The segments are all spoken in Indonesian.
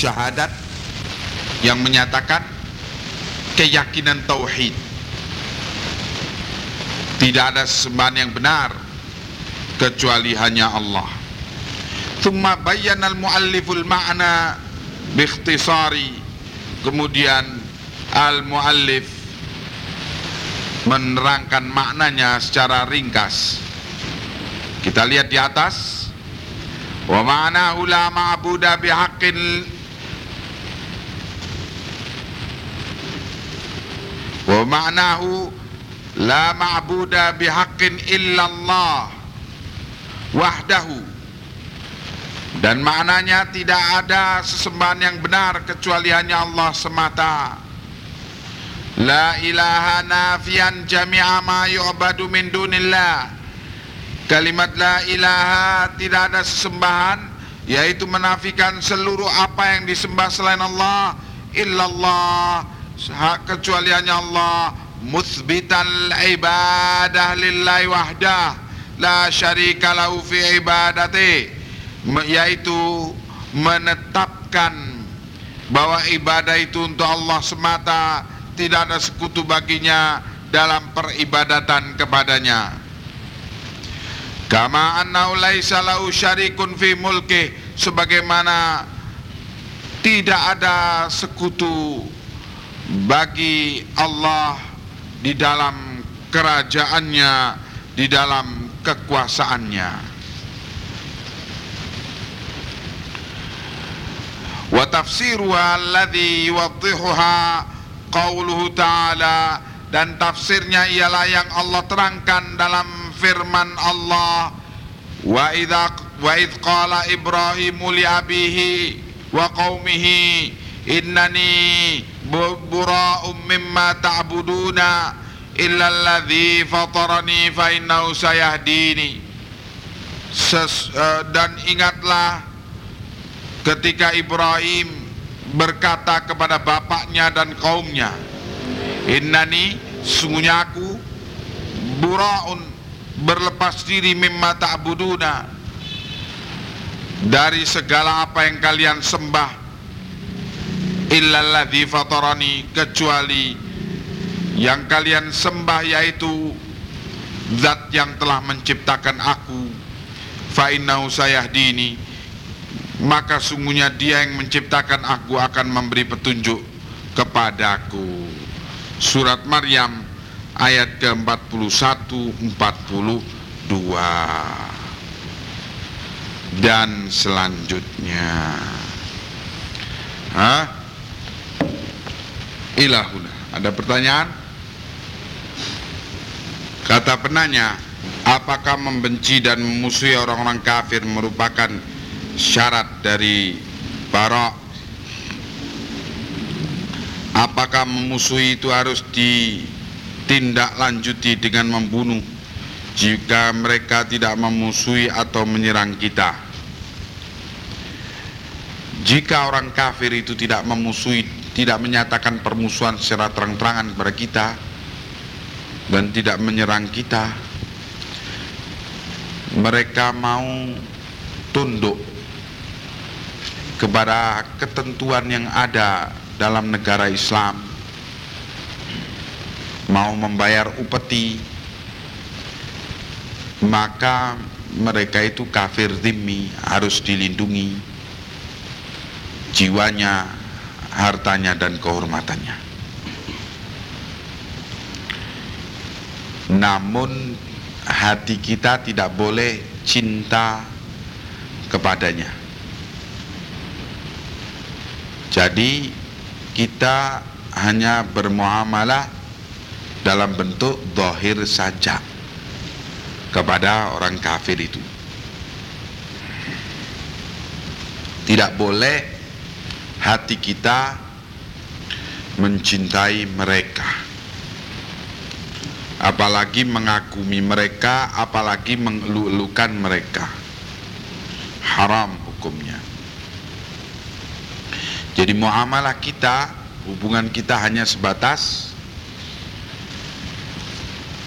syahadat yang menyatakan keyakinan tauhid tidak ada sesembahan yang benar kecuali hanya Allah. Thumma bayyana al-mualliful ma'na biikhtisari. Kemudian al-muallif menerangkan maknanya secara ringkas. Kita lihat di atas. Wa ma'nahu la ma'buda bihaqqin Wa ma'nahu la ma'buda bihaqqin illallah wahdahu. Dan maknanya tidak ada sesembahan yang benar kecuali hanya Allah semata. La ilaha nafian jami'a ma yu'badu min dunillah. Kalimat la ilaha tidak ada sesembahan yaitu menafikan seluruh apa yang disembah selain Allah illallah kecuali hanya Allah muthbital ibadah lillahi wahdah. La syarika lahu fi ibadati. Yaitu menetapkan bahwa ibadah itu untuk Allah semata tidak ada sekutu baginya dalam peribadatan kepadanya. Kama annahu laisa lahu syarikun fi mulki sebagaimana tidak ada sekutu bagi Allah di dalam kerajaannya, di dalam kekuasaannya. Wa tafsiruha alladhi yuwaddihuha qawluhu ta'ala dan tafsirnya ialah yang Allah terangkan dalam firman Allah wa idza wa idz qala li abihi wa qaumihi innani bura'um mimma ta'buduna illa alladhi fatarani fa innahu sayahdini. Ses, uh, dan ingatlah ketika Ibrahim berkata kepada bapaknya dan kaumnya innani sungguhnya aku buraun berlepas diri mimma ta'buduna. Dari segala apa yang kalian sembah illalladzi fatarani kecuali yang kalian sembah yaitu zat yang telah menciptakan aku. Fa innahu sayahdini maka sungguhnya dia yang menciptakan aku akan memberi petunjuk kepadaku. Surat Maryam ayat ke-41 42 dan selanjutnya. Hah? Ilahuna. Ada pertanyaan? Kata penanya, apakah membenci dan memusuhi orang-orang kafir merupakan syarat dari barok? Apakah memusuhi itu harus ditindaklanjuti dengan membunuh jika mereka tidak memusuhi atau menyerang kita? Jika orang kafir itu tidak memusuhi tidak menyatakan permusuhan secara terang-terangan kepada kita dan tidak menyerang kita. Mereka mau tunduk kepada ketentuan yang ada dalam negara Islam. Mau membayar upeti maka mereka itu kafir zimmi harus dilindungi jiwanya hartanya dan kehormatannya. Namun hati kita tidak boleh cinta kepadanya. Jadi kita hanya bermuamalah dalam bentuk dohir saja kepada orang kafir itu. Tidak boleh hati kita mencintai mereka. Apalagi mengagumi mereka apalagi mengeluh-elukan mereka. Haram hukumnya. Jadi muamalah kita hubungan kita hanya sebatas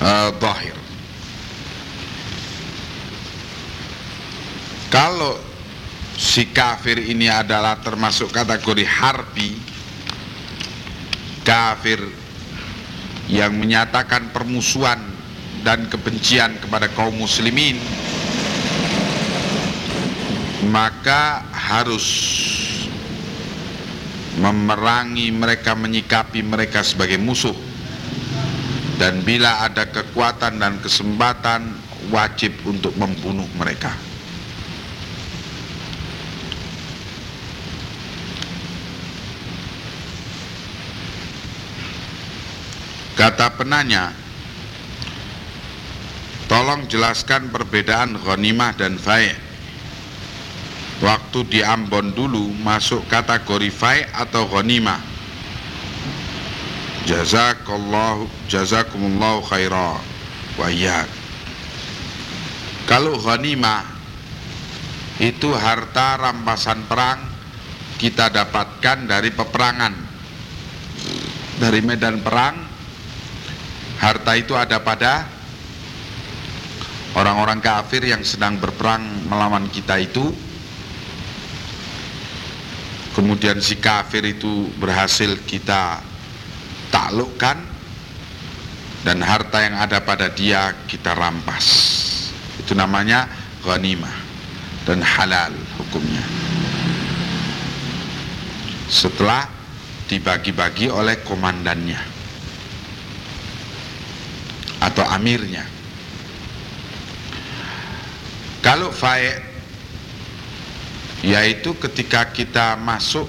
uh, kalau si kafir ini adalah termasuk kategori harbi kafir yang menyatakan permusuhan dan kebencian kepada kaum muslimin maka harus memerangi mereka menyikapi mereka sebagai musuh. Dan bila ada kekuatan dan kesempatan wajib untuk membunuh mereka Kata penanya, tolong jelaskan perbedaan ghanimah dan faik. Waktu di Ambon dulu masuk kategori faik atau ghanimah. Jazakallahu jazakumullahu khaira wa. Kalau ghanimah itu harta rampasan perang kita dapatkan dari peperangan dari medan perang harta itu ada pada orang-orang kafir yang sedang berperang melawan kita itu. Kemudian si kafir itu berhasil kita taklukkan dan harta yang ada pada dia kita rampas. Itu namanya ghanimah dan halal hukumnya. Setelah dibagi-bagi oleh komandannya atau amirnya. Kalau faik yaitu ketika kita masuk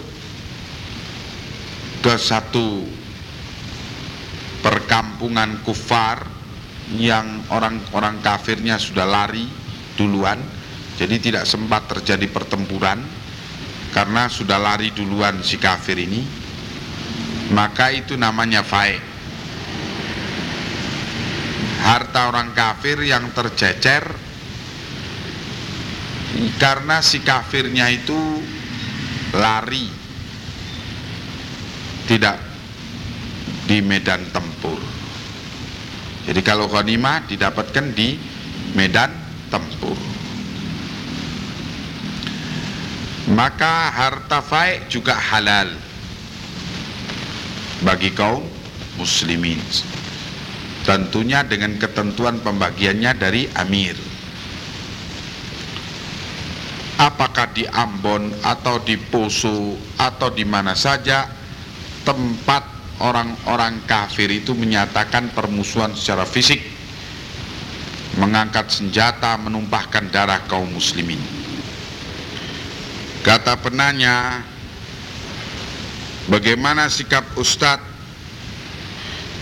ke satu perkampungan kufar yang orang-orang kafirnya sudah lari duluan jadi tidak sempat terjadi pertempuran karena sudah lari duluan si kafir ini maka itu namanya faik harta orang kafir yang tercecer karena si kafirnya itu lari tidak di medan tempur. Jadi kalau ghanimah didapatkan di medan tempur. Maka harta faik juga halal bagi kaum muslimin tentunya dengan ketentuan pembagiannya dari amir. Apakah di Ambon atau di Poso atau di mana saja tempat orang-orang kafir itu menyatakan permusuhan secara fisik mengangkat senjata menumpahkan darah kaum muslimin. Kata penanya bagaimana sikap Ustadz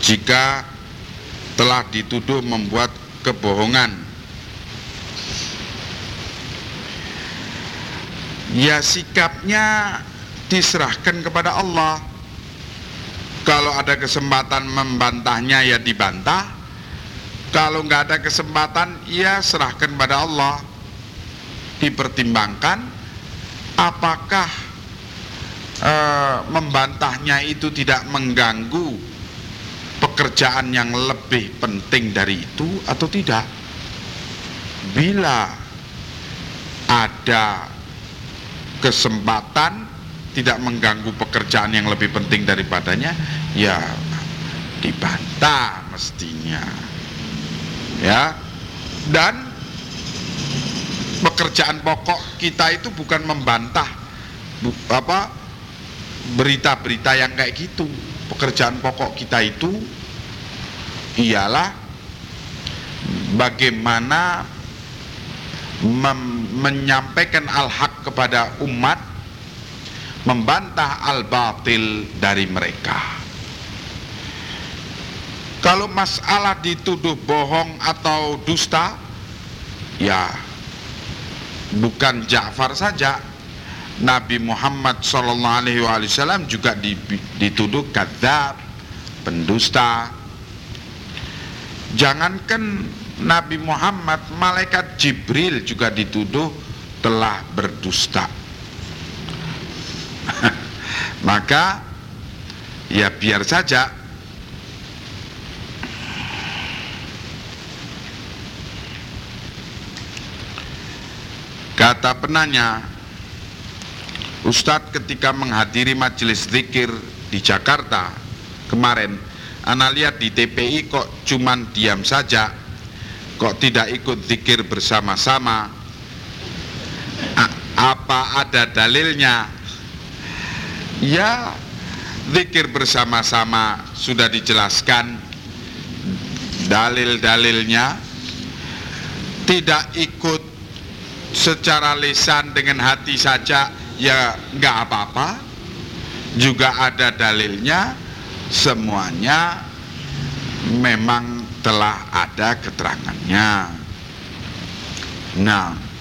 jika telah dituduh membuat kebohongan. Ya sikapnya diserahkan kepada Allah. Kalau ada kesempatan membantahnya ya dibantah. Kalau nggak ada kesempatan ya serahkan pada Allah. Dipertimbangkan apakah e, membantahnya itu tidak mengganggu pekerjaan yang lebih penting dari itu atau tidak? Bila ada kesempatan tidak mengganggu pekerjaan yang lebih penting daripadanya ya dibantah mestinya. Ya. Dan pekerjaan pokok kita itu bukan membantah bu, apa berita-berita yang kayak gitu pekerjaan pokok kita itu ialah bagaimana menyampaikan al-haq kepada umat membantah al-batil dari mereka. Kalau masalah dituduh bohong atau dusta ya bukan Ja'far saja Nabi Muhammad SAW juga dituduh kadzab, pendusta. Jangankan Nabi Muhammad, malaikat Jibril juga dituduh telah berdusta. Maka ya biar saja Kata penanya, Ustadz ketika menghadiri majelis zikir di Jakarta kemarin Ana lihat di TPI kok cuman diam saja Kok tidak ikut zikir bersama-sama. Apa ada dalilnya? Ya zikir bersama-sama sudah dijelaskan. Dalil-dalilnya Tidak ikut secara lisan dengan hati saja ya nggak apa-apa. Juga ada dalilnya. Semuanya memang telah ada keterangannya. Nah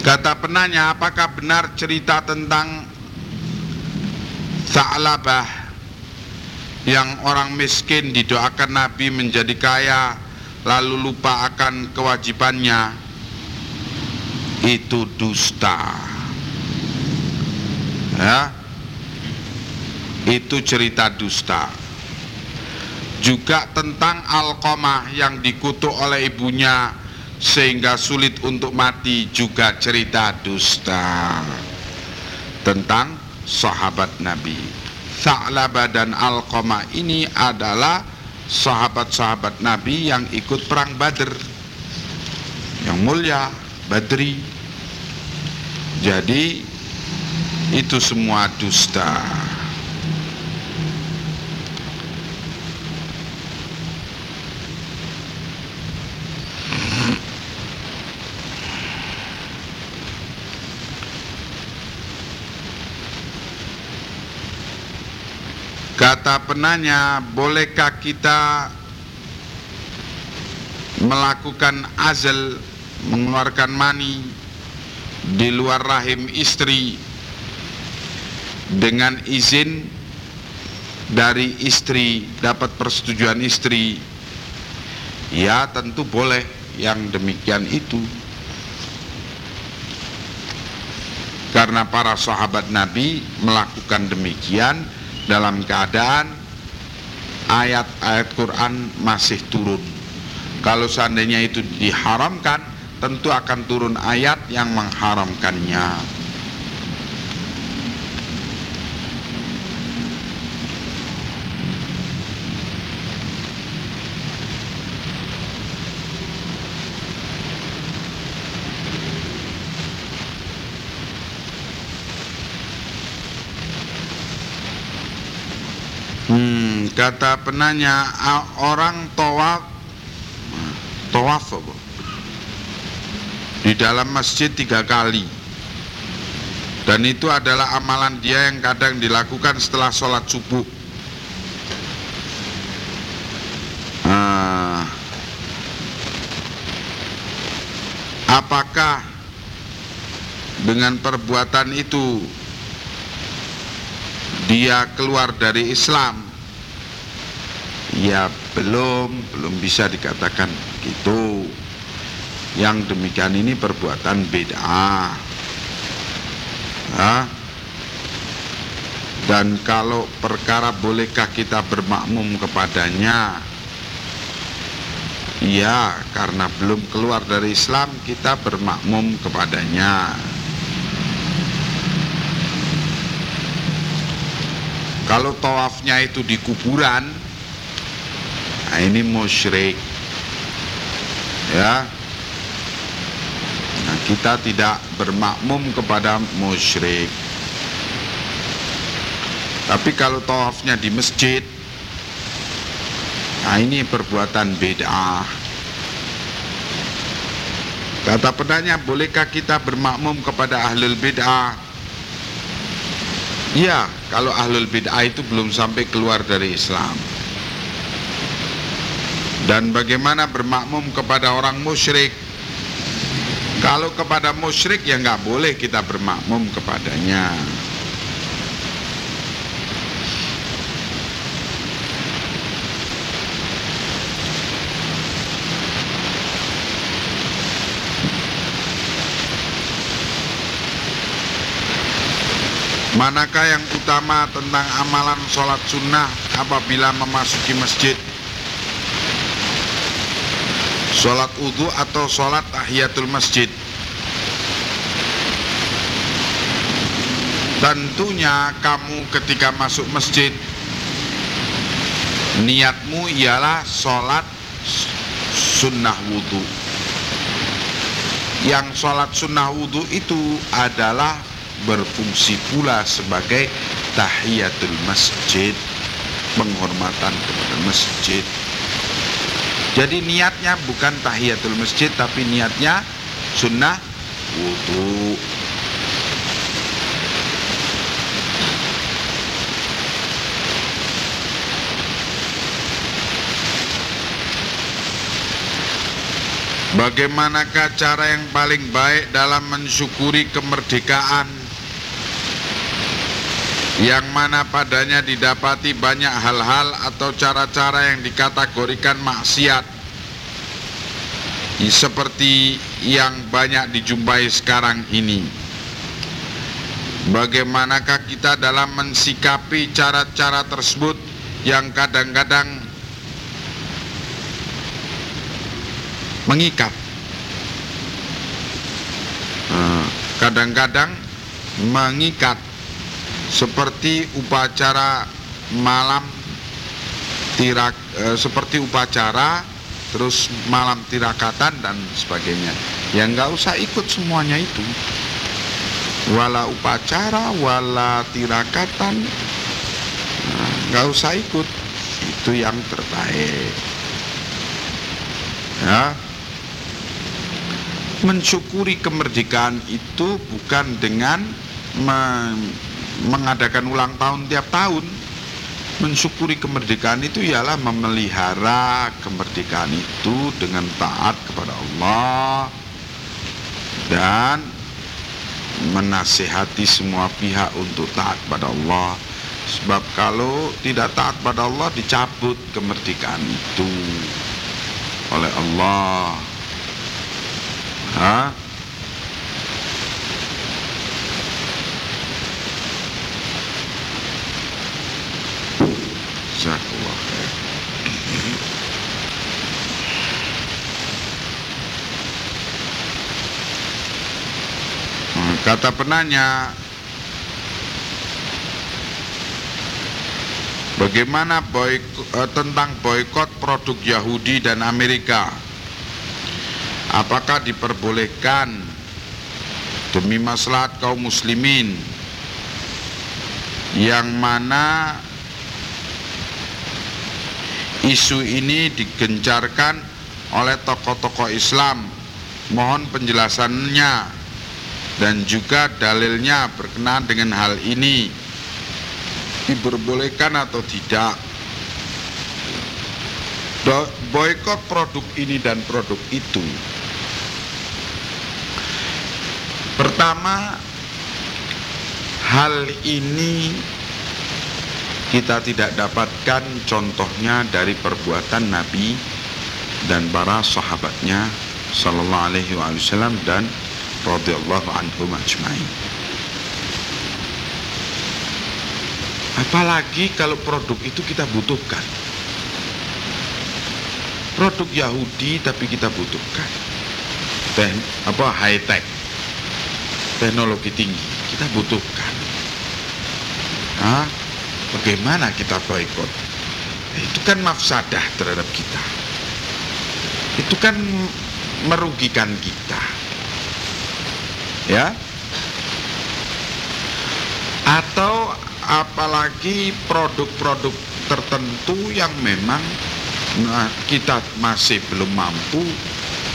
Kata penanya, apakah benar cerita tentang Sa'labah yang orang miskin didoakan Nabi menjadi kaya lalu lupa akan kewajibannya. Itu dusta. Ya? Itu cerita dusta. Juga tentang Alkomah yang dikutuk oleh ibunya sehingga sulit untuk mati juga cerita dusta tentang sahabat Nabi Sa'labah dan Alqamah ini adalah sahabat-sahabat Nabi yang ikut perang Badr. Yang mulia Badri. Jadi itu semua dusta Kata penanya, bolehkah kita melakukan azal mengeluarkan mani di luar rahim istri dengan izin dari istri dapat persetujuan istri? Ya tentu boleh yang demikian itu. Karena para sahabat Nabi melakukan demikian dalam keadaan ayat-ayat Quran masih turun. Kalau seandainya itu diharamkan, tentu akan turun ayat yang mengharamkannya. Kata penanya, orang tawaf tawaf apa? Di dalam masjid tiga kali. Dan itu adalah amalan dia yang kadang dilakukan setelah sholat subuh. Uh, apakah dengan perbuatan itu dia keluar dari Islam ya belum belum bisa dikatakan gitu. Yang demikian ini perbuatan beda nah, dan kalau perkara bolehkah kita bermakmum kepadanya? Ya karena belum keluar dari Islam kita bermakmum kepadanya. Kalau tawafnya itu di kuburan ini musyrik. Ya. Nah, kita tidak bermakmum kepada musyrik. Tapi kalau tawafnya di masjid nah ini perbuatan beda kata penanya bolehkah kita bermakmum kepada ahlul bid'ah? Ya kalau ahlul bid'ah itu belum sampai keluar dari Islam dan bagaimana bermakmum kepada orang musyrik? Kalau kepada musyrik ya nggak boleh kita bermakmum kepadanya. Manakah yang utama tentang amalan sholat sunnah apabila memasuki masjid Sholat wudhu atau sholat tahiyatul masjid. Tentunya kamu ketika masuk masjid Niatmu ialah sholat sunnah wudhu Yang sholat sunnah wudhu itu adalah berfungsi pula sebagai tahiyatul masjid Penghormatan kepada masjid Jadi niatnya bukan tahiyatul masjid Tapi niatnya sunnah wudhu Bagaimanakah cara yang paling baik dalam mensyukuri kemerdekaan yang mana padanya didapati banyak hal-hal atau cara-cara yang dikategorikan maksiat. Seperti yang banyak dijumpai sekarang ini. Bagaimanakah kita dalam mensikapi cara-cara tersebut yang kadang-kadang mengikat? Ah, kadang-kadang mengikat seperti upacara malam tirak e, seperti upacara terus malam tirakatan dan sebagainya. Ya nggak usah ikut semuanya itu. Wala upacara wala tirakatan nah, nggak nah, usah ikut. Itu yang terbaik. Ya. Mensyukuri kemerdekaan itu bukan dengan mengadakan ulang tahun tiap tahun mensyukuri kemerdekaan itu ialah memelihara kemerdekaan itu dengan taat kepada Allah dan menasihati semua pihak untuk taat pada Allah sebab kalau tidak taat pada Allah dicabut kemerdekaan itu oleh Allah Ha? Jazakallah hmm, Kata penanya Bagaimana boy, eh, tentang boykot produk Yahudi dan Amerika? Apakah diperbolehkan demi maslahat kaum muslimin yang mana isu ini digencarkan oleh tokoh-tokoh Islam. Mohon penjelasannya dan juga dalilnya berkenaan dengan hal ini. Diperbolehkan atau tidak? Boykot produk ini dan produk itu. Pertama, hal ini kita tidak dapatkan contohnya dari perbuatan Nabi dan para sahabatnya sallallahu alaihi wasallam dan radhiyallahu anhu majma'in. Apalagi kalau produk itu kita butuhkan. Produk Yahudi tapi kita butuhkan. Dan apa high tech teknologi tinggi kita butuhkan Hah? Bagaimana kita boykot? Itu kan mafsadah terhadap kita. Itu kan merugikan kita. Ya? Atau apalagi produk-produk tertentu yang memang nah, kita masih belum mampu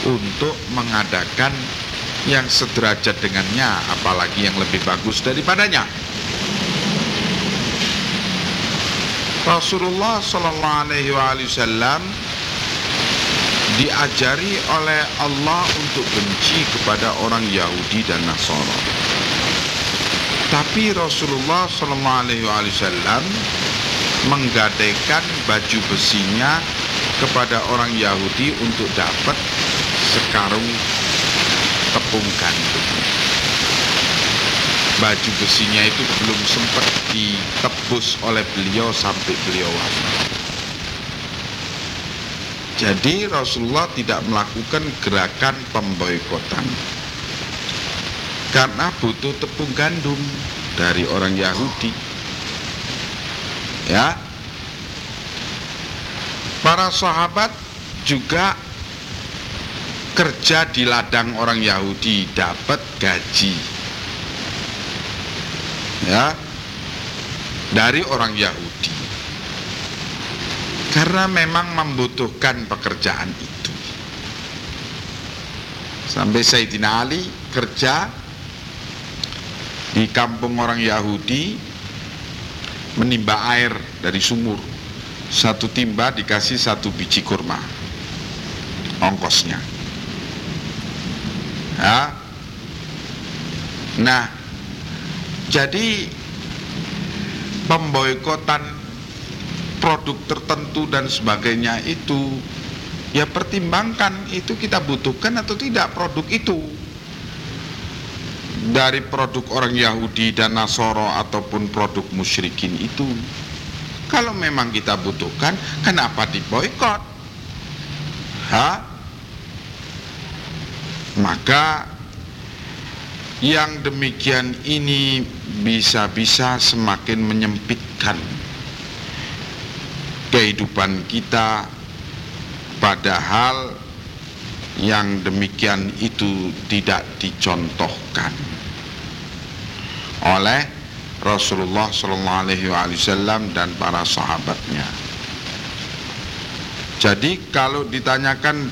untuk mengadakan yang sederajat dengannya apalagi yang lebih bagus daripadanya Rasulullah Sallallahu Alaihi Wasallam diajari oleh Allah untuk benci kepada orang Yahudi dan Nasara. Tapi Rasulullah Sallallahu Alaihi Wasallam menggadaikan baju besinya kepada orang Yahudi untuk dapat sekarung tepung gandum baju besinya itu belum sempat ditebus oleh beliau sampai beliau wafat Jadi Rasulullah tidak melakukan gerakan pemboikotan karena butuh tepung gandum dari orang Yahudi. Ya. Para sahabat juga kerja di ladang orang Yahudi dapat gaji. Ya. Dari orang Yahudi. Karena memang membutuhkan pekerjaan itu. Sampai Sayyidina Ali kerja di kampung orang Yahudi menimba air dari sumur. Satu timba dikasih satu biji kurma. Ongkosnya. Ya. Nah, jadi pemboikotan produk tertentu dan sebagainya itu ya pertimbangkan itu kita butuhkan atau tidak produk itu. Dari produk orang Yahudi dan Nasoro ataupun produk musyrikin itu. Kalau memang kita butuhkan kenapa diboykot ha maka yang demikian ini bisa-bisa semakin menyempitkan kehidupan kita padahal yang demikian itu tidak dicontohkan oleh Rasulullah Wasallam dan para sahabatnya. Jadi kalau ditanyakan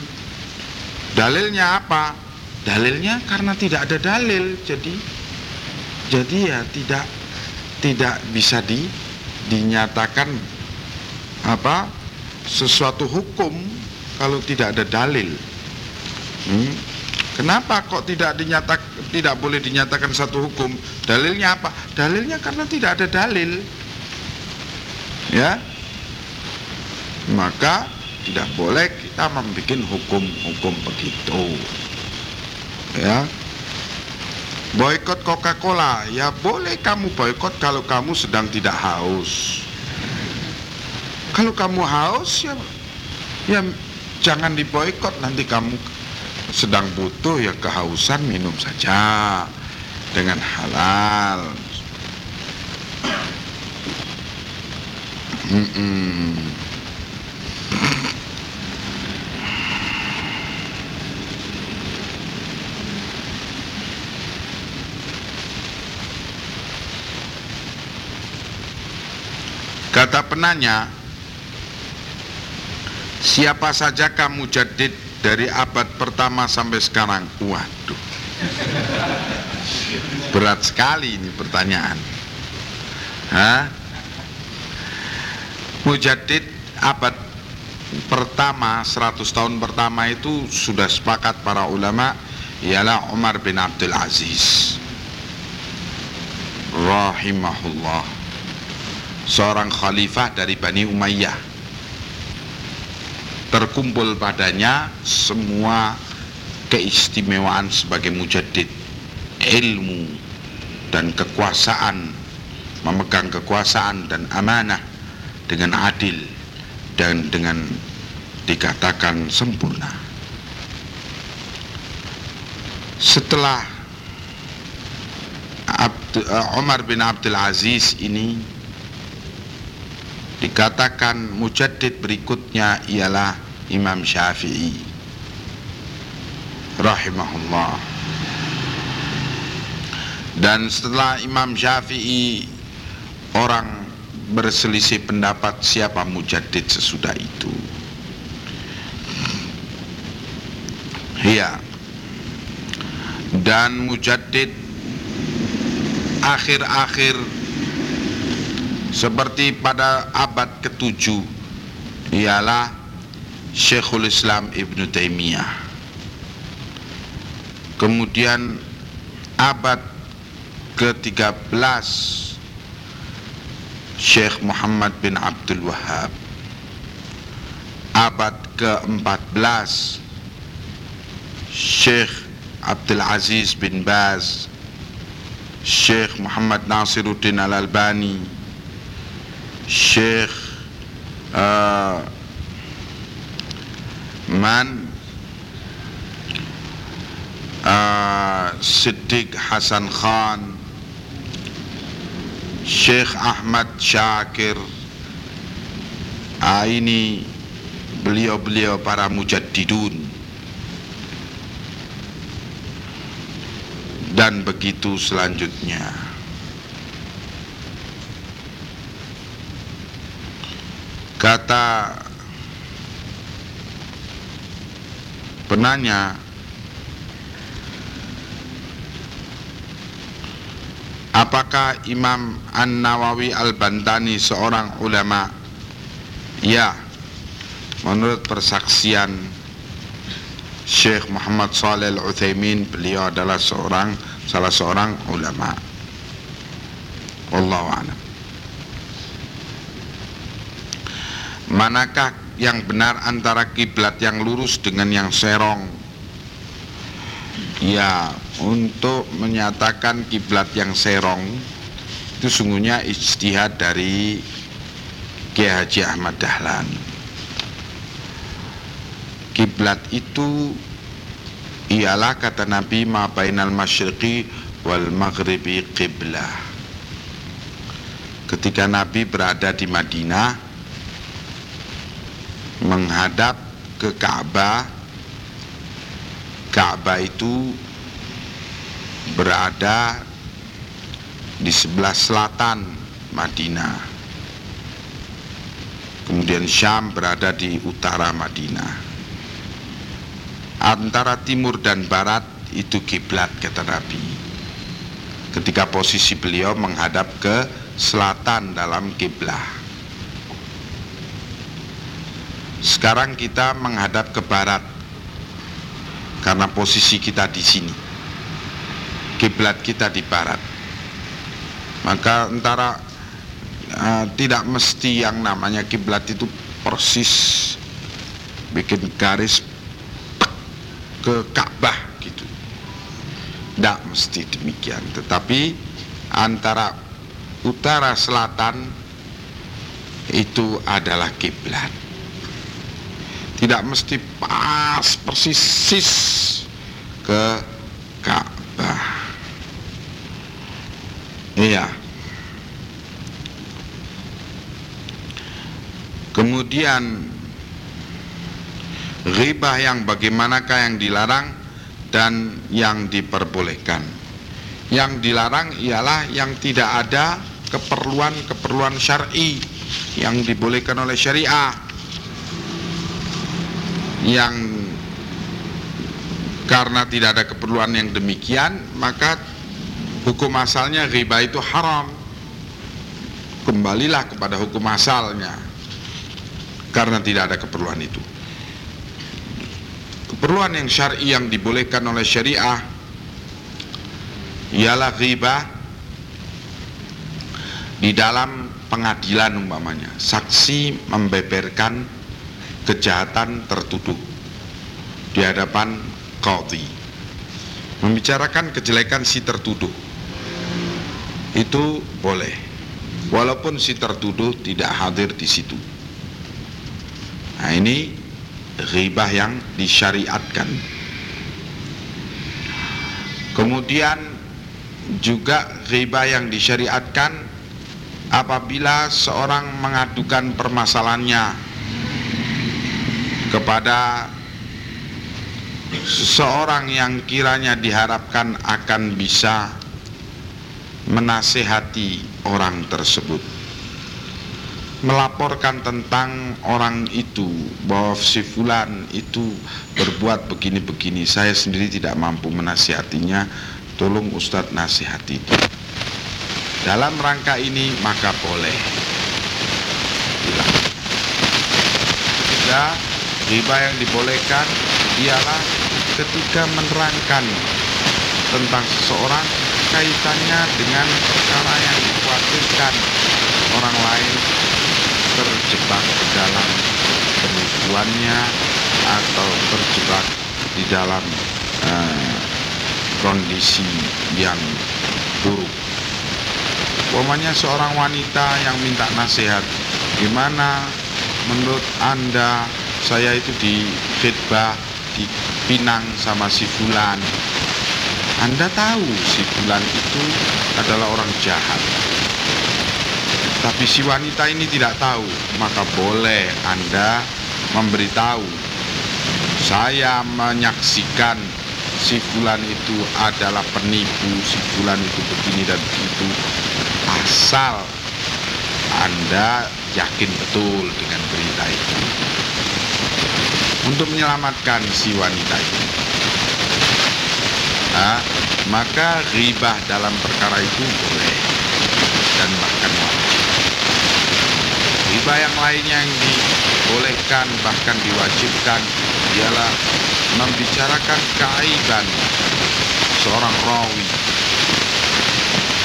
dalilnya apa? Dalilnya karena tidak ada dalil. Jadi jadi ya tidak tidak bisa di, dinyatakan apa sesuatu hukum kalau tidak ada dalil. Hmm? Kenapa kok tidak dinyatak tidak boleh dinyatakan satu hukum? Dalilnya apa? Dalilnya karena tidak ada dalil. Ya. Maka tidak boleh kita membuat hukum-hukum begitu. Ya. Boykot Coca-Cola, ya boleh kamu boykot kalau kamu sedang tidak haus. Kalau kamu haus ya ya jangan diboikot nanti kamu sedang butuh ya kehausan minum saja dengan halal. Mm -mm. Kata penanya, Siapa saja kamu jadid dari abad pertama sampai sekarang? Waduh. Berat sekali ini pertanyaan. Hah? Mujadid abad pertama 100 tahun pertama itu sudah sepakat para ulama ialah Umar bin Abdul Aziz rahimahullah seorang khalifah dari Bani Umayyah. Terkumpul padanya semua keistimewaan sebagai mujadid ilmu dan kekuasaan memegang kekuasaan dan amanah dengan adil dan dengan dikatakan sempurna. Setelah Abd, Umar bin Abdul Aziz ini dikatakan mujaddid berikutnya ialah Imam Syafi'i. Rahimahullah. Dan setelah Imam Syafi'i orang berselisih pendapat siapa mujaddid sesudah itu. Iya. Dan mujaddid akhir-akhir seperti pada abad ke-7 ialah Syekhul Islam Ibn Taimiyah. Kemudian abad ke-13 Syekh Muhammad bin Abdul Wahab abad ke-14 Syekh Abdul Aziz bin Baz Syekh Muhammad Nasiruddin Al-Albani Uh, Siddiq Hasan Khan Syekh Ahmad Syakir ah, ini beliau-beliau para mujaddidun. Dan begitu selanjutnya kata penanya Apakah Imam An-Nawawi Al-Bantani seorang ulama? Ya, menurut persaksian Syekh Muhammad Saleh Al-Uthaymin beliau adalah seorang salah seorang ulama. Wallahu a'lam. Manakah yang benar antara kiblat yang lurus dengan yang serong? Ya, untuk menyatakan kiblat yang serong itu sungguhnya ijtihad dari Kiai Haji Ahmad Dahlan. Kiblat itu ialah kata Nabi ma bainal masyriqi wal maghribi qiblah. Ketika Nabi berada di Madinah menghadap ke Ka'bah Ka'bah itu berada di sebelah selatan Madinah. Kemudian Syam berada di utara Madinah. Antara timur dan barat itu kiblat kata Nabi. Ketika posisi beliau menghadap ke selatan dalam kiblah. Sekarang kita menghadap ke barat. Karena posisi kita di sini. Kiblat kita di barat. Maka antara uh, tidak mesti yang namanya kiblat itu persis bikin garis ke Ka'bah gitu. Tidak mesti demikian. Tetapi antara utara selatan itu adalah kiblat tidak mesti pas persis ke Ka'bah. Iya. Kemudian Ghibah yang bagaimanakah yang dilarang dan yang diperbolehkan? Yang dilarang ialah yang tidak ada keperluan-keperluan syar'i yang dibolehkan oleh syariah Yang karena tidak ada keperluan yang demikian maka hukum asalnya riba itu haram. Kembalilah kepada hukum asalnya karena tidak ada keperluan itu. Keperluan yang syar'i yang dibolehkan oleh syariah ialah riba di dalam pengadilan umpamanya. Saksi membeberkan kejahatan tertuduh di hadapan qadhi. Membicarakan kejelekan si tertuduh itu boleh walaupun si tertuduh tidak hadir di situ. Nah ini ribah yang disyariatkan. Kemudian juga riba yang disyariatkan apabila seorang mengadukan permasalahannya kepada seseorang yang kiranya diharapkan akan bisa menasehati orang tersebut. Melaporkan tentang orang itu bahwa si fulan itu berbuat begini-begini. Saya sendiri tidak mampu menasihatinya tolong Ustadz nasihati dalam rangka ini maka boleh. Ketiga riba yang dibolehkan ialah ketika menerangkan tentang seseorang kaitannya dengan perkara yang dikhawatirkan orang lain terjebak di dalam penipuannya atau terjebak di dalam uh, kondisi yang buruk. Umpamanya seorang wanita yang minta nasihat, gimana menurut Anda saya itu di khidbah di Pinang sama si Fulan. Anda tahu si Fulan itu adalah orang jahat. Tapi si wanita ini tidak tahu maka boleh Anda memberitahu. Saya menyaksikan si Fulan itu adalah penipu si Fulan itu begini dan begitu. Asal anda yakin betul dengan berita itu untuk menyelamatkan si wanita itu. Nah, maka ribah dalam perkara itu boleh dan bahkan wajib. Ribah yang lainnya yang dibolehkan bahkan diwajibkan ialah membicarakan keaiban seorang rawi.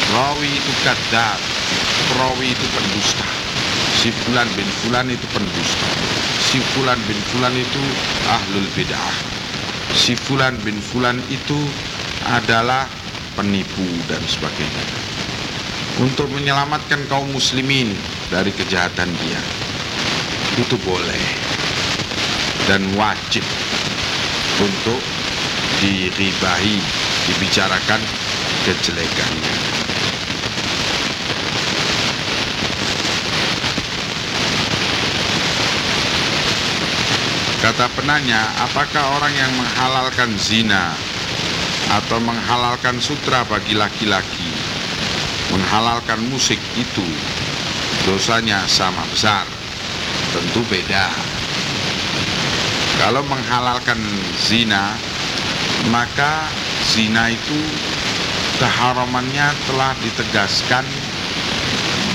Rawi itu kadar rawi itu pendusta si fulan bin fulan itu pendusta si fulan bin fulan itu ahlul bid'ah. Si fulan bin fulan itu adalah penipu dan sebagainya. Untuk menyelamatkan kaum muslimin dari kejahatan dia itu boleh dan wajib untuk diribahi dibicarakan kejelekannya Kata penanya, apakah orang yang menghalalkan zina atau menghalalkan sutra bagi laki-laki, menghalalkan musik itu dosanya sama besar? Tentu beda. Kalau menghalalkan zina, maka zina itu keharamannya telah ditegaskan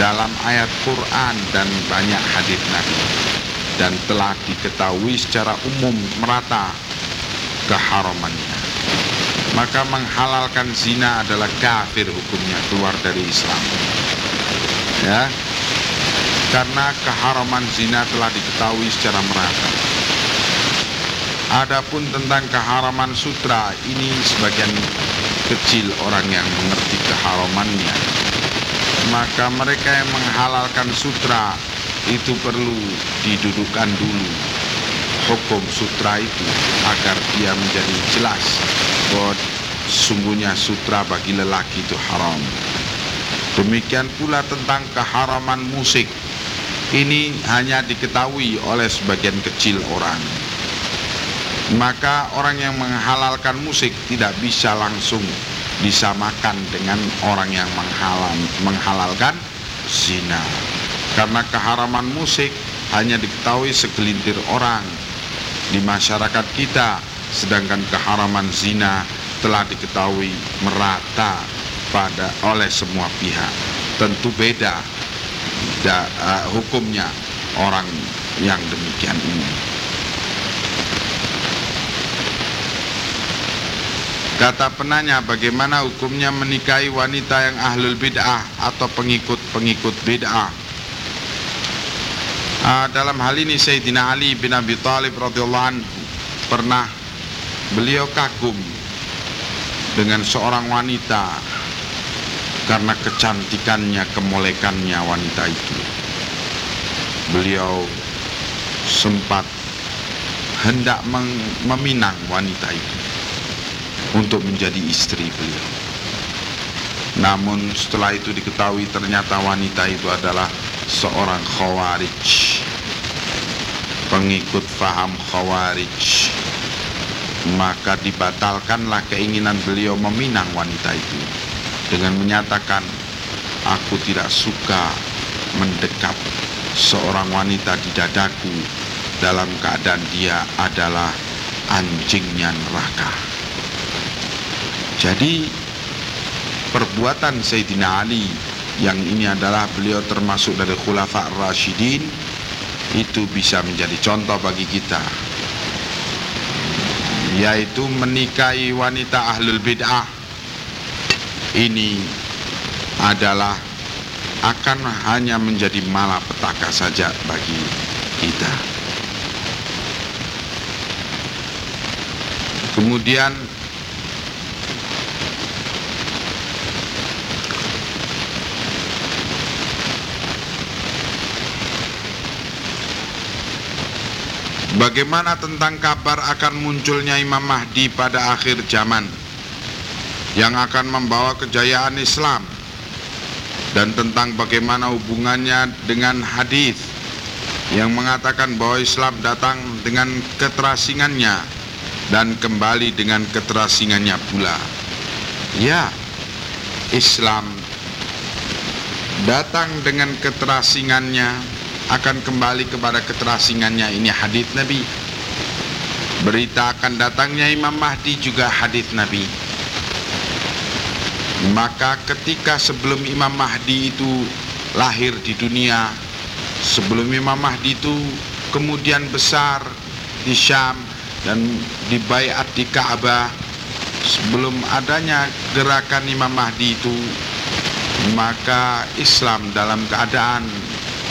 dalam ayat Quran dan banyak hadis Nabi dan telah diketahui secara umum merata keharamannya. Maka menghalalkan zina adalah kafir hukumnya keluar dari Islam. Ya. Karena keharaman zina telah diketahui secara merata. Adapun tentang keharaman sutra ini sebagian kecil orang yang mengerti keharamannya. Maka mereka yang menghalalkan sutra itu perlu didudukkan dulu hukum sutra itu agar dia menjadi jelas bahwa sungguhnya sutra bagi lelaki itu haram. Demikian pula tentang keharaman musik. Ini hanya diketahui oleh sebagian kecil orang. Maka orang yang menghalalkan musik tidak bisa langsung disamakan dengan orang yang menghalalkan zina. Karena keharaman musik hanya diketahui segelintir orang di masyarakat kita, sedangkan keharaman zina telah diketahui merata pada oleh semua pihak. Tentu beda da, uh, hukumnya orang yang demikian ini. Kata penanya, bagaimana hukumnya menikahi wanita yang ahlul bid'ah atau pengikut-pengikut bid'ah? Uh, dalam hal ini Sayyidina Ali bin Abi Thalib radhiyallahu pernah beliau kagum dengan seorang wanita karena kecantikannya, kemolekannya wanita itu. Beliau sempat hendak meminang wanita itu untuk menjadi istri beliau. Namun setelah itu diketahui ternyata wanita itu adalah seorang khawarij. Pengikut faham khawarij. Maka dibatalkanlah keinginan beliau meminang wanita itu dengan menyatakan aku tidak suka mendekap seorang wanita di dadaku dalam keadaan dia adalah anjingnya neraka. Jadi perbuatan Sayyidina Ali yang ini adalah beliau termasuk dari khulafa rasyidin itu bisa menjadi contoh bagi kita. Yaitu menikahi wanita ahlul bid'ah. Ini adalah akan hanya menjadi malapetaka saja bagi kita. Kemudian Bagaimana tentang kabar akan munculnya Imam Mahdi pada akhir zaman yang akan membawa kejayaan Islam dan tentang bagaimana hubungannya dengan hadis yang mengatakan bahwa Islam datang dengan keterasingannya dan kembali dengan keterasingannya pula. Ya, Islam datang dengan keterasingannya akan kembali kepada keterasingannya. Ini hadis Nabi. Berita akan datangnya Imam Mahdi juga hadis Nabi. Maka ketika sebelum Imam Mahdi itu lahir di dunia sebelum Imam Mahdi itu kemudian besar di Syam dan dibayat di Ka'bah sebelum adanya gerakan Imam Mahdi itu maka Islam dalam keadaan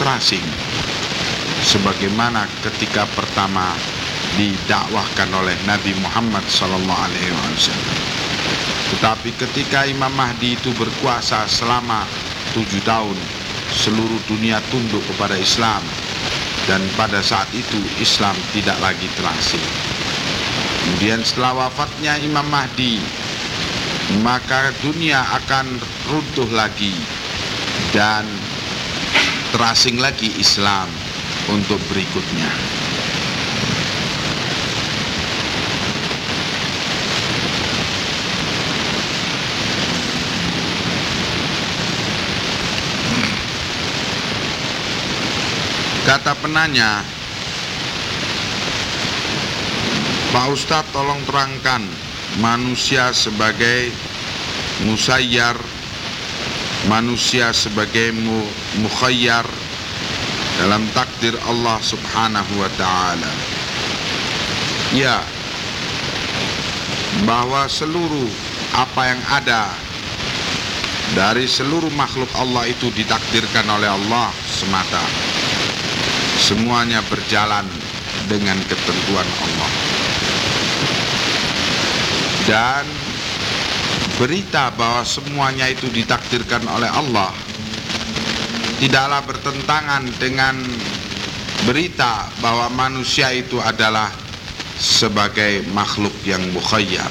terasing sebagaimana ketika pertama didakwahkan oleh Nabi Muhammad wasallam. Tetapi ketika Imam Mahdi itu berkuasa selama tujuh tahun, seluruh dunia tunduk kepada Islam dan pada saat itu Islam tidak lagi terasing. Kemudian setelah wafatnya Imam Mahdi, maka dunia akan runtuh lagi dan terasing lagi Islam untuk berikutnya. Kata penanya, Pak Ustadz tolong terangkan manusia sebagai musayyar, manusia sebagai mu, mukhayyar dalam takdir Allah Subhanahu wa taala. Ya, bahwa seluruh apa yang ada dari seluruh makhluk Allah itu ditakdirkan oleh Allah semata. Semuanya berjalan dengan ketentuan Allah. Dan berita bahwa semuanya itu ditakdirkan oleh Allah tidaklah bertentangan dengan berita bahwa manusia itu adalah sebagai makhluk yang mukhayyar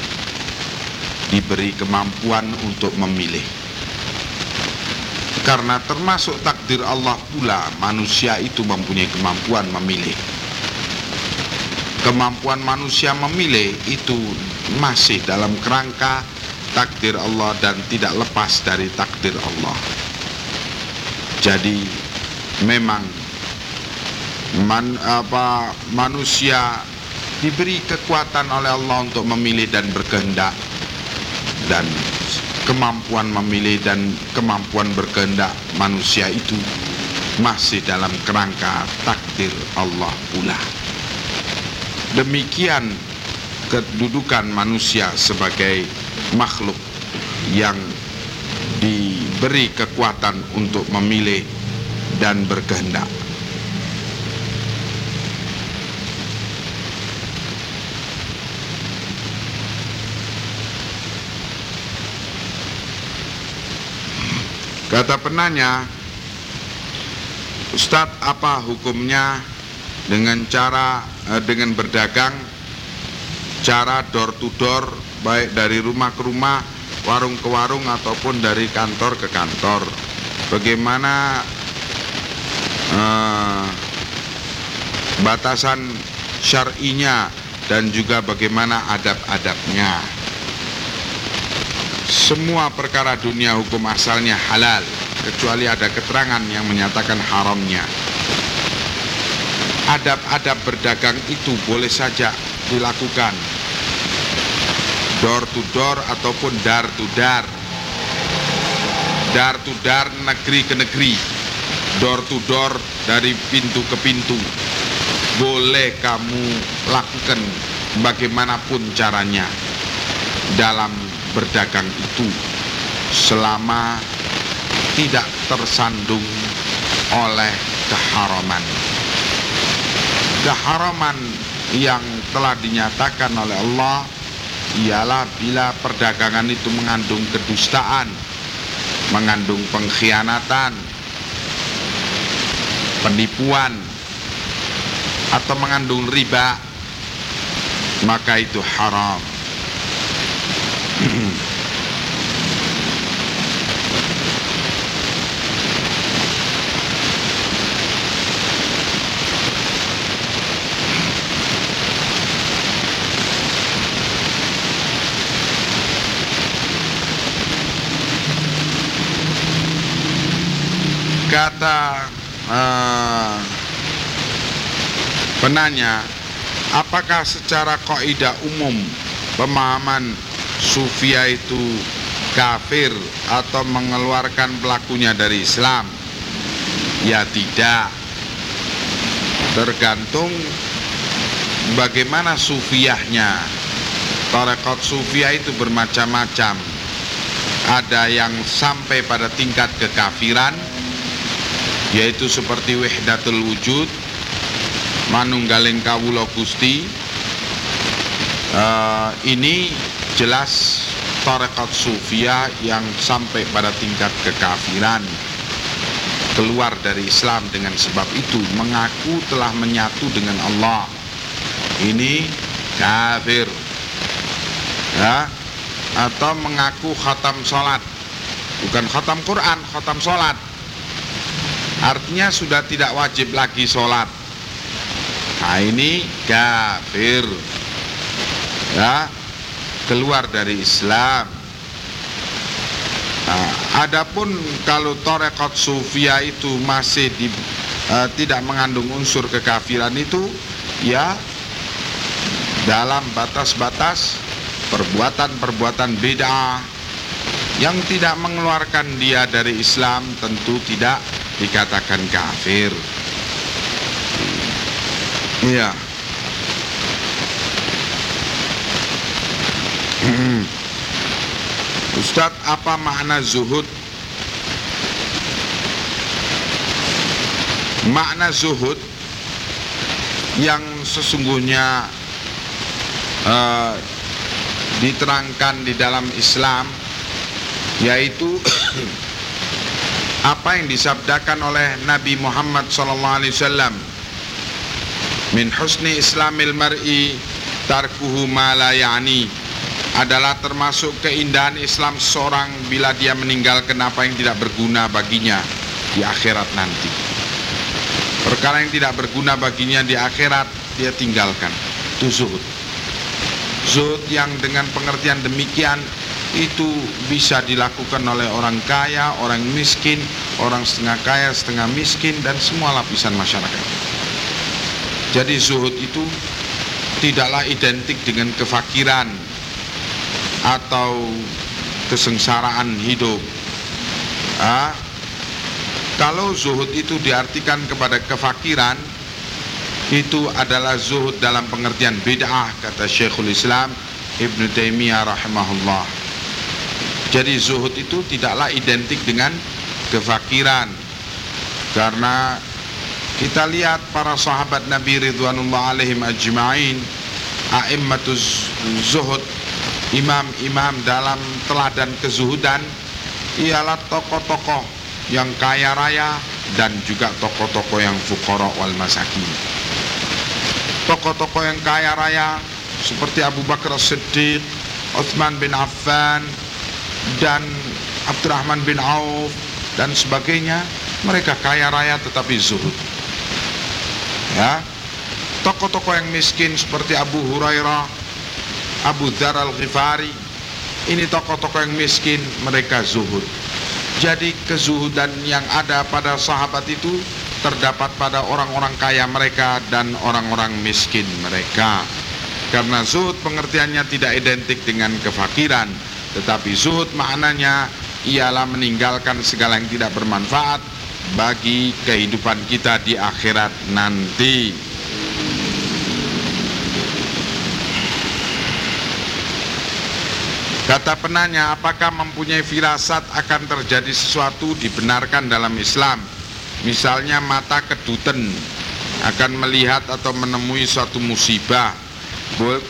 diberi kemampuan untuk memilih. Karena termasuk takdir Allah pula manusia itu mempunyai kemampuan memilih. Kemampuan manusia memilih itu masih dalam kerangka takdir Allah dan tidak lepas dari takdir Allah jadi memang man, apa, manusia diberi kekuatan oleh Allah untuk memilih dan berkehendak dan kemampuan memilih dan kemampuan berkehendak manusia itu masih dalam kerangka takdir Allah pula. Demikian kedudukan manusia sebagai makhluk yang diberi kekuatan untuk memilih dan berkehendak. Kata penanya, Ustadz apa hukumnya dengan cara eh, dengan berdagang cara door to door baik dari rumah ke rumah warung ke warung ataupun dari kantor ke kantor. Bagaimana uh, batasan syar'inya dan juga bagaimana adab-adabnya. Semua perkara dunia hukum asalnya halal kecuali ada keterangan yang menyatakan haramnya. Adab-adab berdagang itu boleh saja dilakukan door to door ataupun dar to dar. Dar to dar negeri ke negeri. Door to door dari pintu ke pintu. Boleh kamu lakukan bagaimanapun caranya dalam berdagang itu selama tidak tersandung oleh keharaman. Keharaman yang telah dinyatakan oleh Allah ialah bila perdagangan itu mengandung kedustaan, mengandung pengkhianatan, penipuan, atau mengandung riba maka itu haram kata uh, penanya apakah secara kaidah umum pemahaman sufia itu kafir atau mengeluarkan pelakunya dari Islam? Ya tidak. Tergantung bagaimana sufiahnya. Tarekat sufia itu bermacam-macam. Ada yang sampai pada tingkat kekafiran yaitu seperti wahdatul wujud manunggaling kawula Gusti. Uh, ini jelas tarekat sufia yang sampai pada tingkat kekafiran. Keluar dari Islam dengan sebab itu mengaku telah menyatu dengan Allah. Ini kafir. Ya? Atau mengaku khatam salat. Bukan khatam Quran khatam salat Artinya sudah tidak wajib lagi sholat. Nah ini kafir. Ya Keluar dari Islam. Nah, Adapun kalau torekot sufia itu masih di, uh, tidak mengandung unsur kekafiran itu Ya Dalam batas-batas perbuatan-perbuatan beda yang tidak mengeluarkan dia dari Islam tentu tidak dikatakan kafir. Iya. Hmm. Ustadz, apa makna zuhud? Makna zuhud yang sesungguhnya uh, diterangkan di dalam Islam yaitu apa yang disabdakan oleh Nabi Muhammad SAW min husni islamil mar'i tarkuhu ma la ya'ni. Adalah termasuk keindahan Islam seorang bila dia meninggalkan apa yang tidak berguna baginya di akhirat nanti. Perkara yang tidak berguna baginya di akhirat dia tinggalkan. Itu zuhud. Zuhud yang dengan pengertian demikian itu bisa dilakukan oleh orang kaya, orang miskin, orang setengah kaya, setengah miskin dan semua lapisan masyarakat. Jadi zuhud itu tidaklah identik dengan kefakiran atau kesengsaraan hidup. Ah, kalau zuhud itu diartikan kepada kefakiran, itu adalah zuhud dalam pengertian bid'ah kata Syekhul Islam Ibn Taimiyah rahimahullah. Jadi zuhud itu tidaklah identik dengan kefakiran. Karena kita lihat para sahabat Nabi Ridwanullah alaihim ajma'in A'immatuz zuhud Imam-imam dalam teladan kezuhudan Ialah tokoh-tokoh yang kaya raya Dan juga tokoh-tokoh yang fukara wal masakin. Tokoh-tokoh yang kaya raya Seperti Abu Bakar Siddiq Uthman bin Affan dan Abdurrahman bin Auf dan sebagainya mereka kaya raya tetapi zuhud. Ya. Tokoh-tokoh yang miskin seperti Abu Hurairah Abu Dhar al-Ghifari ini tokoh-tokoh yang miskin mereka zuhud. Jadi kezuhudan yang ada pada sahabat itu terdapat pada orang-orang kaya mereka dan orang-orang miskin mereka. Karena zuhud pengertiannya tidak identik dengan kefakiran tetapi zuhud maknanya ialah meninggalkan segala yang tidak bermanfaat bagi kehidupan kita di akhirat nanti. Kata penanya, apakah mempunyai firasat akan terjadi sesuatu dibenarkan dalam Islam? Misalnya mata keduten akan melihat atau menemui suatu musibah.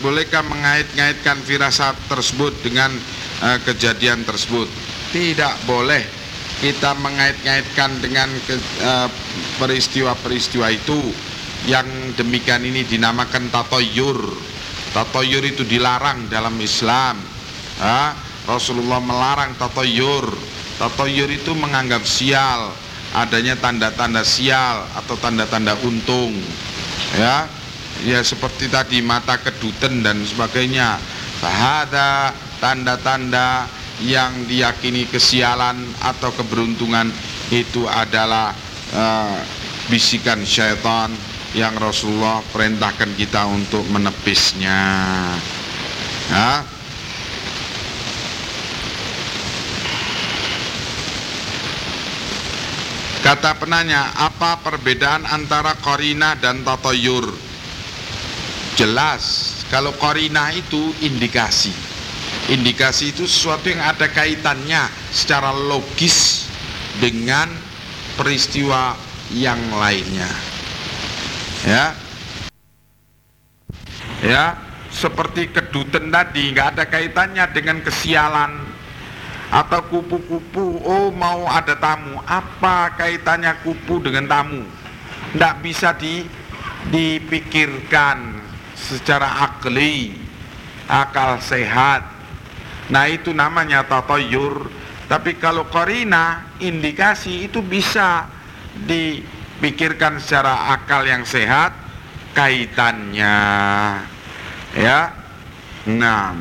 Bolehkah mengait-ngaitkan firasat tersebut dengan uh, kejadian tersebut. Tidak boleh kita mengait-ngaitkan dengan peristiwa-peristiwa uh, itu yang demikian ini dinamakan tatoyur tatoyur itu dilarang dalam Islam ha? Rasulullah melarang tatoyur tatoyur itu menganggap sial adanya tanda-tanda sial atau tanda-tanda untung ya ya seperti tadi mata keduten dan sebagainya ada tanda-tanda yang diyakini kesialan atau keberuntungan itu adalah uh, bisikan syaitan yang Rasulullah perintahkan kita untuk menepisnya. Ya. Kata penanya, apa perbedaan antara korina dan tatoyur? Jelas, kalau korina itu indikasi. Indikasi itu sesuatu yang ada kaitannya secara logis dengan peristiwa yang lainnya. Ya. Ya seperti keduten tadi nggak ada kaitannya dengan kesialan atau kupu-kupu. Oh mau ada tamu. Apa kaitannya kupu dengan tamu? Nggak bisa di dipikirkan secara akli. Akal sehat nah itu namanya tatoyur tapi kalau korina indikasi itu bisa dipikirkan secara akal yang sehat kaitannya. Ya. Nah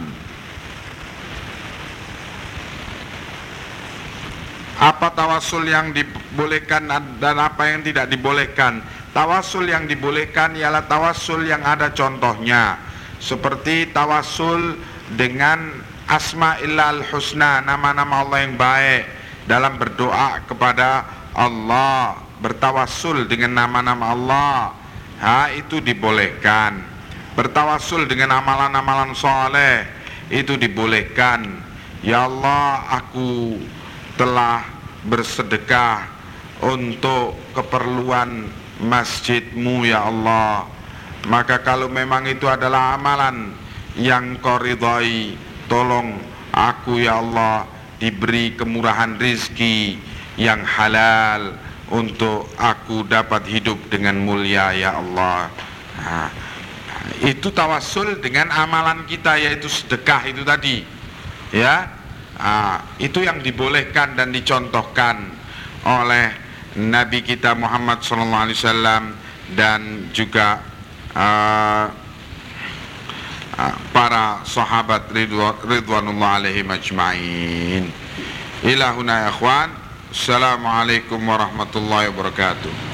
apa tawasul yang dibolehkan dan apa yang tidak dibolehkan? Tawasul yang dibolehkan ialah tawasul yang ada contohnya. Seperti tawasul dengan asma'illal husna nama-nama Allah yang baik. Dalam berdoa kepada Allah bertawasul dengan nama-nama Allah. Ha, itu dibolehkan. Bertawasul dengan amalan-amalan soleh itu dibolehkan. Ya Allah aku telah bersedekah untuk keperluan masjidmu ya Allah. Maka kalau memang itu adalah amalan yang kau ridhai tolong aku ya Allah diberi kemurahan rizki yang halal untuk aku dapat hidup dengan mulia ya Allah. Nah, itu tawasul dengan amalan kita yaitu sedekah itu tadi ya. Nah, itu yang dibolehkan dan dicontohkan oleh Nabi kita Muhammad SAW dan juga uh, para sahabat ridwanullah alaihi majma'in. Ilahuna ya ikhwan. Assalamualaikum warahmatullahi wabarakatuh